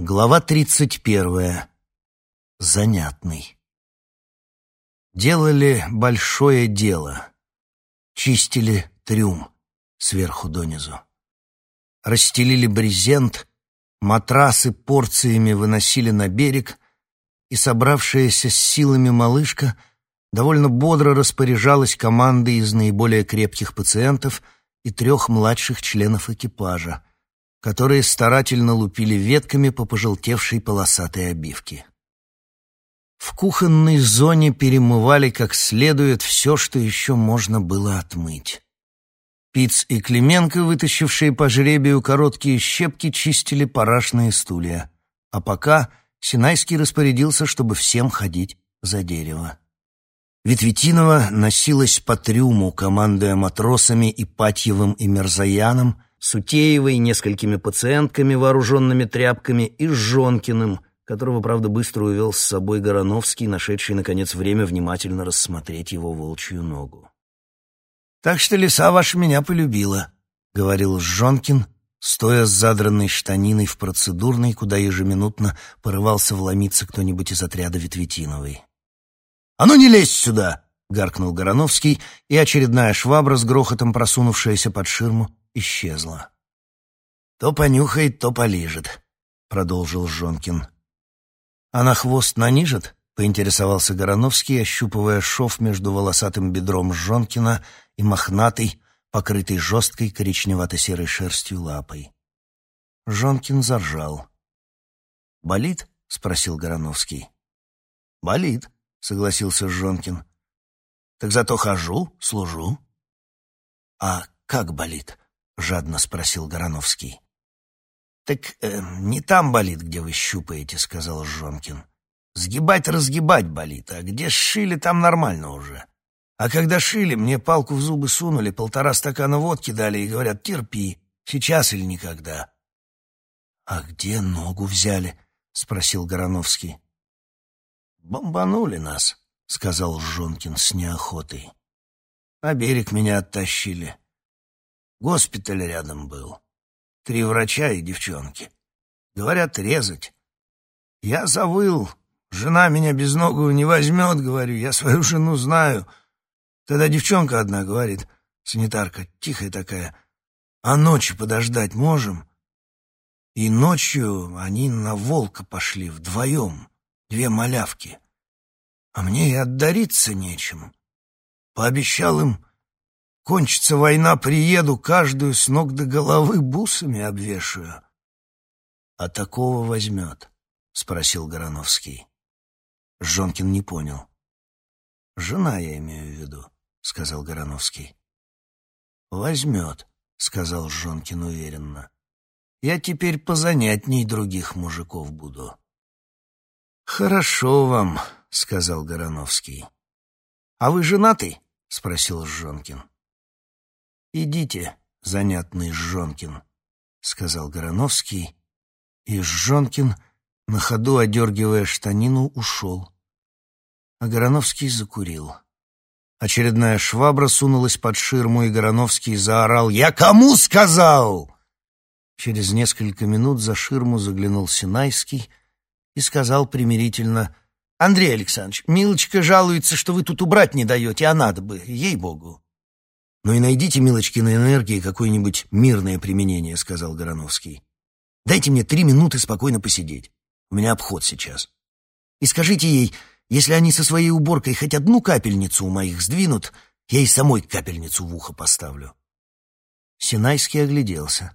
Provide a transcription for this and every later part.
Глава тридцать первая. Занятный. Делали большое дело. Чистили трюм сверху донизу. Расстелили брезент, матрасы порциями выносили на берег, и собравшаяся с силами малышка довольно бодро распоряжалась командой из наиболее крепких пациентов и трех младших членов экипажа — которые старательно лупили ветками по пожелтевшей полосатой обивке. В кухонной зоне перемывали как следует все, что еще можно было отмыть. Пиц и Клименко, вытащившие по жребию короткие щепки, чистили парашные стулья. А пока Синайский распорядился, чтобы всем ходить за дерево. Ветветинова носилась по трюму, командуя матросами и Ипатьевым и Мерзаяном, Сутеевой, несколькими пациентками, вооруженными тряпками, и Жонкиным, которого, правда, быстро увел с собой Гороновский, нашедший, наконец, время внимательно рассмотреть его волчью ногу. «Так что лиса ваша меня полюбила», — говорил Жонкин, стоя с задранной штаниной в процедурной, куда ежеминутно порывался вломиться кто-нибудь из отряда Ветветиновой. «А ну не лезь сюда!» — гаркнул Гороновский, и очередная швабра с грохотом просунувшаяся под ширму исчезла. «То понюхает, то полижет», — продолжил Жонкин. «А на хвост нанижет?» — поинтересовался Гороновский, ощупывая шов между волосатым бедром Жонкина и мохнатой, покрытой жесткой коричневато-серой шерстью лапой. Жонкин заржал. «Болит?» — спросил Гороновский. «Болит», — согласился Жонкин. «Так зато хожу, служу». «А как болит?» — жадно спросил Гороновский. «Так э, не там болит, где вы щупаете», — сказал Жонкин. «Сгибать-разгибать болит, а где шили, там нормально уже. А когда шили, мне палку в зубы сунули, полтора стакана водки дали и говорят, терпи, сейчас или никогда». «А где ногу взяли?» — спросил Гороновский. «Бомбанули нас», — сказал Жонкин с неохотой. «На берег меня оттащили». Госпиталь рядом был. Три врача и девчонки. Говорят, резать. Я завыл. Жена меня без ногу не возьмет, говорю. Я свою жену знаю. Тогда девчонка одна говорит, санитарка, тихая такая, а ночью подождать можем? И ночью они на волка пошли вдвоем, две малявки. А мне и отдариться нечем. Пообещал им Кончится война, приеду, каждую с ног до головы бусами обвешаю. — А такого возьмет? — спросил Гороновский. Жонкин не понял. — Жена, я имею в виду, — сказал Гороновский. — Возьмет, — сказал Жонкин уверенно. — Я теперь позанятней других мужиков буду. — Хорошо вам, — сказал Гороновский. — А вы женатый? — спросил Жонкин. — «Идите, занятный Жонкин», — сказал Гороновский, и Жонкин, на ходу одергивая штанину, ушел. А Гороновский закурил. Очередная швабра сунулась под ширму, и Гороновский заорал «Я кому сказал?» Через несколько минут за ширму заглянул Синайский и сказал примирительно «Андрей Александрович, Милочка жалуется, что вы тут убрать не даете, а надо бы, ей-богу». «Ну и найдите Милочкиной энергии какое-нибудь мирное применение», — сказал Гороновский. «Дайте мне три минуты спокойно посидеть. У меня обход сейчас. И скажите ей, если они со своей уборкой хоть одну капельницу у моих сдвинут, я и самой капельницу в ухо поставлю». Синайский огляделся.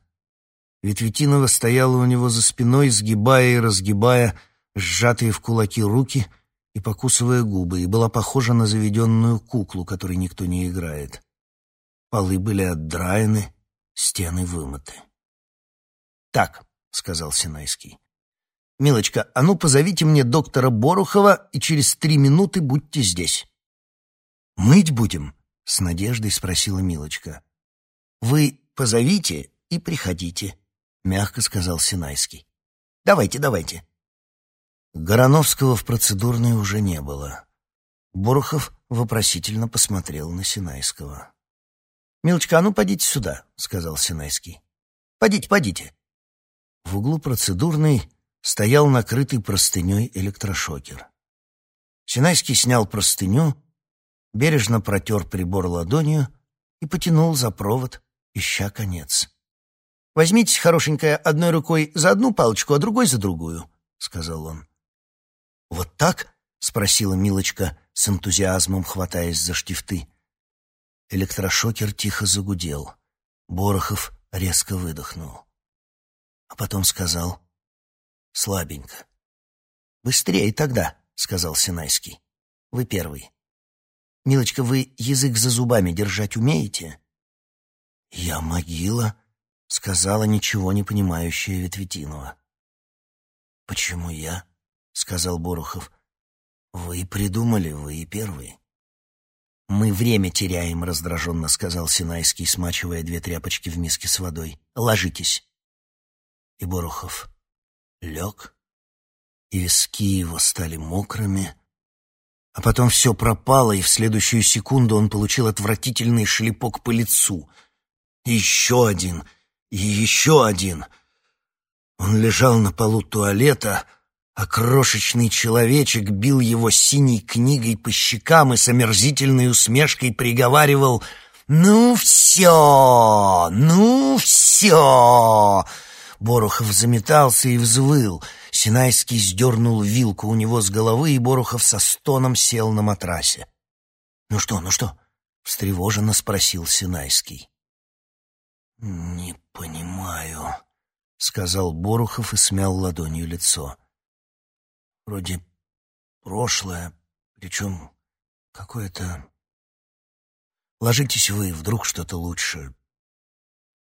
Ветветинова стояла у него за спиной, сгибая и разгибая сжатые в кулаки руки и покусывая губы, и была похожа на заведенную куклу, которой никто не играет. Полы были отдраены, стены вымыты. «Так», — сказал Синайский. «Милочка, а ну позовите мне доктора Борухова и через три минуты будьте здесь». «Мыть будем?» — с надеждой спросила Милочка. «Вы позовите и приходите», — мягко сказал Синайский. «Давайте, давайте». Гороновского в процедурной уже не было. Борухов вопросительно посмотрел на Синайского. «Милочка, а ну, подите сюда», — сказал Синайский. «Подите, подите». В углу процедурной стоял накрытый простыней электрошокер. Синайский снял простыню, бережно протер прибор ладонью и потянул за провод, ища конец. «Возьмите, хорошенькая, одной рукой за одну палочку, а другой за другую», — сказал он. «Вот так?» — спросила Милочка с энтузиазмом, хватаясь за штифты. Электрошокер тихо загудел. Борохов резко выдохнул. А потом сказал слабенько. «Быстрее тогда», — сказал Синайский. «Вы первый. Милочка, вы язык за зубами держать умеете?» «Я могила», — сказала ничего не понимающая Ветветинова. «Почему я?» — сказал Борохов. «Вы придумали, вы и первый». «Мы время теряем», — раздраженно сказал Синайский, смачивая две тряпочки в миске с водой. «Ложитесь». И Борохов лег, и виски его стали мокрыми, а потом все пропало, и в следующую секунду он получил отвратительный шлепок по лицу. Еще один, и еще один. Он лежал на полу туалета, — а крошечный человечек бил его синей книгой по щекам и с омерзительной усмешкой приговаривал «Ну все! Ну все!» Борухов заметался и взвыл. Синайский сдернул вилку у него с головы, и Борухов со стоном сел на матрасе. «Ну что, ну что?» — встревоженно спросил Синайский. «Не понимаю», — сказал Борухов и смял ладонью лицо. Вроде прошлое, причем какое-то... Ложитесь вы, вдруг что-то лучше.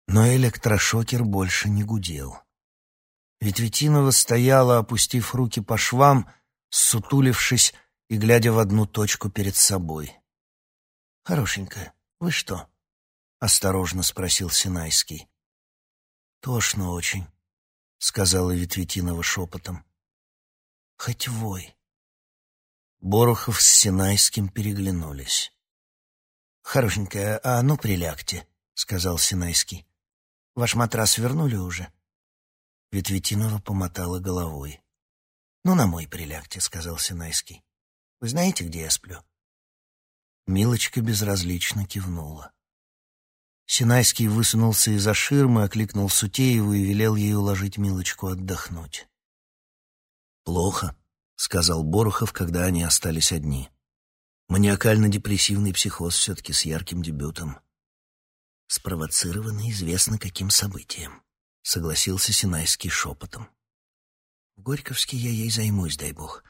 Но электрошокер больше не гудел. Ведь Ветинова стояла, опустив руки по швам, сутулившись и глядя в одну точку перед собой. «Хорошенькая, вы что?» — осторожно спросил Синайский. «Тошно очень», — сказала Ветветинова шепотом хоть вой. Борохов с Синайским переглянулись. «Хорошенькая, а ну прилягте», — сказал Синайский. «Ваш матрас вернули уже?» Ветветинова помотала головой. «Ну, на мой прилягте», — сказал Синайский. «Вы знаете, где я сплю?» Милочка безразлично кивнула. Синайский высунулся из-за ширмы, окликнул Сутееву и велел ей уложить Милочку отдохнуть. «Плохо», — сказал Борохов, когда они остались одни. «Маниакально-депрессивный психоз все-таки с ярким дебютом». «Спровоцированный известно каким событием», — согласился Синайский шепотом. «В Горьковске я ей займусь, дай бог.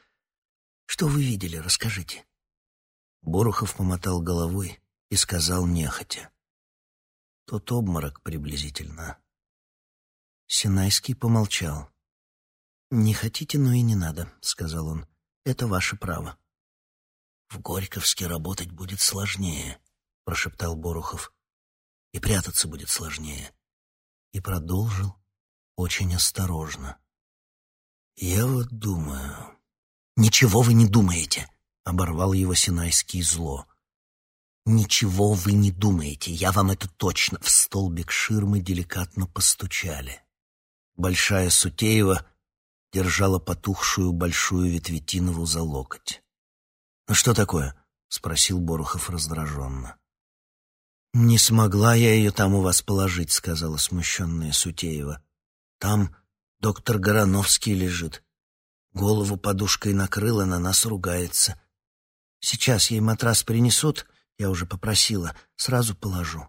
Что вы видели, расскажите». Борохов помотал головой и сказал нехотя. «Тот обморок приблизительно». Синайский помолчал. «Не хотите, но и не надо», — сказал он. «Это ваше право». «В Горьковске работать будет сложнее», — прошептал Борухов. «И прятаться будет сложнее». И продолжил очень осторожно. «Я вот думаю...» «Ничего вы не думаете», — оборвал его Синайский зло. «Ничего вы не думаете, я вам это точно...» В столбик ширмы деликатно постучали. Большая Сутеева держала потухшую большую ветветинову за локоть. «Ну что такое?» — спросил Борухов раздраженно. «Не смогла я ее там у вас положить», — сказала смущенная Сутеева. «Там доктор Горановский лежит. Голову подушкой накрыла, на нас ругается. Сейчас ей матрас принесут, я уже попросила, сразу положу».